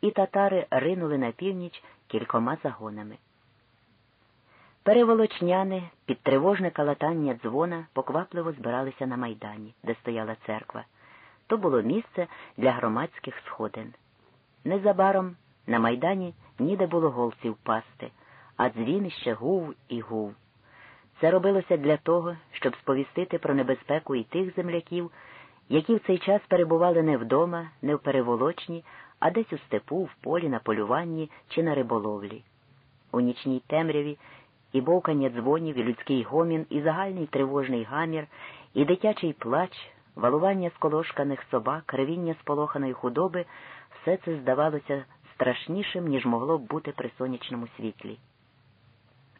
і татари ринули на північ кількома загонами. Переволочняни під тривожне калатання дзвона поквапливо збиралися на майдані, де стояла церква. То було місце для громадських сходин. Незабаром на майдані ніде було голців пасти, а дзвін іще гув і гув. Це робилося для того, щоб сповістити про небезпеку і тих земляків, які в цей час перебували не вдома, не в переволочні, а десь у степу, в полі, на полюванні чи на риболовлі. У нічній темряві і бовкання дзвонів, і людський гомін, і загальний тривожний гамір, і дитячий плач, валування сколошканих собак, ревіння сполоханої худоби, все це здавалося страшнішим, ніж могло б бути при сонячному світлі.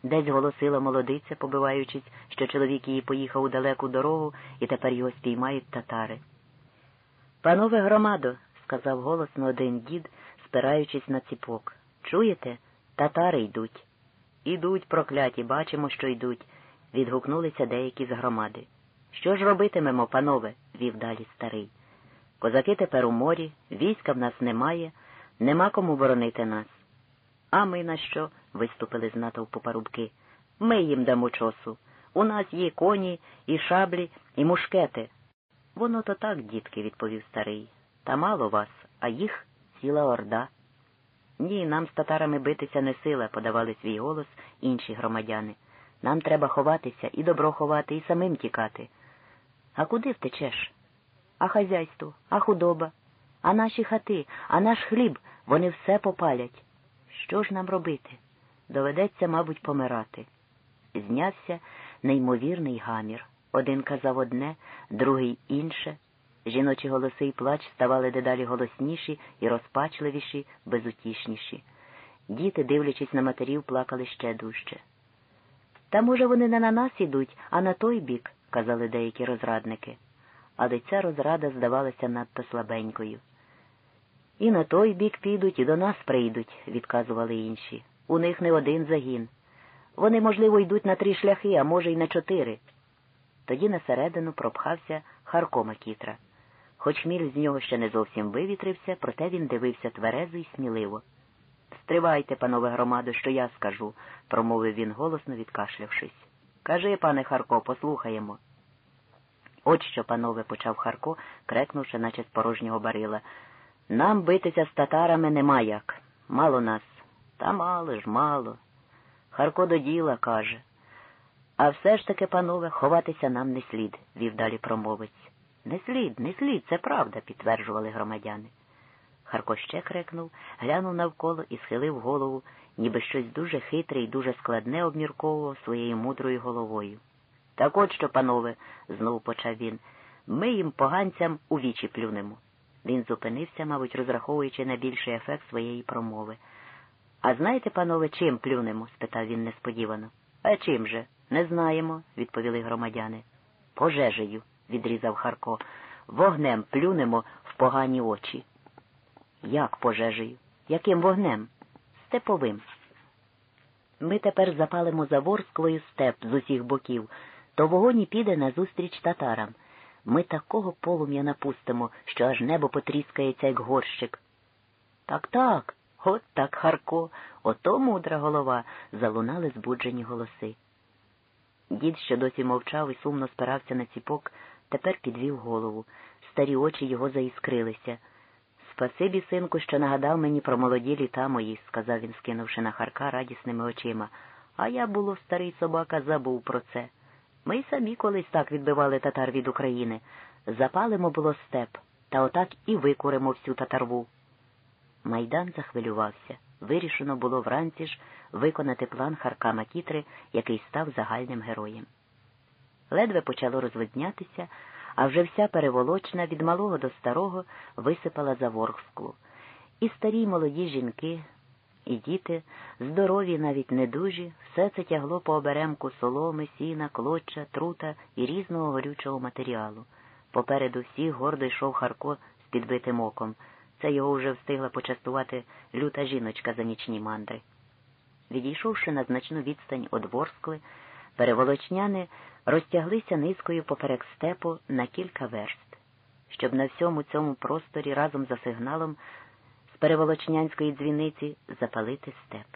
Десь голосила молодиця, побиваючись, що чоловік її поїхав у далеку дорогу, і тепер його спіймають татари. Панове громадо, сказав голосно один дід, спираючись на ціпок. Чуєте? Татари йдуть. Ідуть, прокляті, бачимо, що йдуть, відгукнулися деякі з громади. Що ж робитимемо, панове? вів далі старий. Козаки тепер у морі, війська в нас немає, нема кому боронити нас. А ми на що? виступили з натовпу парубки. Ми їм дамо чосу. У нас є коні, і шаблі, і мушкети. Воно то так, дітки, відповів старий. Та мало вас, а їх ціла орда. Ні, нам з татарами битися не сила, подавали свій голос інші громадяни. Нам треба ховатися і добро ховати, і самим тікати. А куди втечеш? А хазяйство, а худоба, а наші хати, а наш хліб, вони все попалять. Що ж нам робити? Доведеться, мабуть, помирати. Знявся неймовірний гамір. Один казав одне, другий інше. Жіночі голоси і плач ставали дедалі голосніші і розпачливіші, безутішніші. Діти, дивлячись на матерів, плакали ще дужче. Та, може, вони не на нас ідуть, а на той бік, казали деякі розрадники. Але ця розрада здавалася надто слабенькою. І на той бік підуть, і до нас прийдуть, відказували інші. У них не один загін. Вони, можливо, йдуть на три шляхи, а може, й на чотири. Тоді на середину пропхався Харко Макітра. Хоч міль з нього ще не зовсім вивітрився, проте він дивився тверезо і сміливо. Стривайте, панове громадо, що я скажу, промовив він голосно, відкашлявшись. Кажи, пане Харко, послухаємо. От що, панове, почав Харко, крекнувши, наче з порожнього барила. Нам битися з татарами нема як. Мало нас. Та мало ж, мало. Харко до діла каже. А все ж таки, панове, ховатися нам не слід, вів далі промовець. Не слід, не слід, це правда, підтверджували громадяни. Харко ще крикнув, глянув навколо і схилив голову, ніби щось дуже хитре і дуже складне обмірковував своєю мудрою головою. Так от що, панове, знову почав він, ми їм поганцям у вічі плюнемо. Він зупинився, мабуть, розраховуючи на більший ефект своєї промови. А знаєте, панове, чим плюнемо? спитав він несподівано. А чим же? Не знаємо, відповіли громадяни. Пожежею, відрізав Харко. Вогнем плюнемо в погані очі. Як пожежею? Яким вогнем? Степовим. Ми тепер запалимо за Ворсквою степ з усіх боків, то вогонь і піде назустріч татарам. Ми такого полум'я напустимо, що аж небо потріскається, як горщик. Так, так, от так, Харко, ото мудра голова, залунали збуджені голоси. Дід, що досі мовчав і сумно спирався на ціпок, тепер підвів голову. Старі очі його заіскрилися. Спасибі, синку, що нагадав мені про молоді літа мої, сказав він, скинувши на Харка радісними очима. А я, було, старий собака, забув про це. Ми й самі колись так відбивали татар від України. Запалимо було степ, та отак і викуримо всю татарву. Майдан захвилювався. Вирішено було вранці ж виконати план Харка Макітри, який став загальним героєм. Ледве почало розвиднятися, а вже вся переволочна від малого до старого висипала за воргсклу. І старі молоді жінки, і діти, здорові, навіть недужі, все це тягло по оберемку соломи, сіна, клоча, трута і різного горючого матеріалу. Попереду всіх гордо йшов Харко з підбитим оком. Це його вже встигла почастувати люта жіночка за нічні мандри. Відійшовши на значну відстань од Ворскли, переволочняни розтяглися низкою поперек степу на кілька верст, щоб на всьому цьому просторі разом за сигналом переволочнянської дзвіниці запалити степ.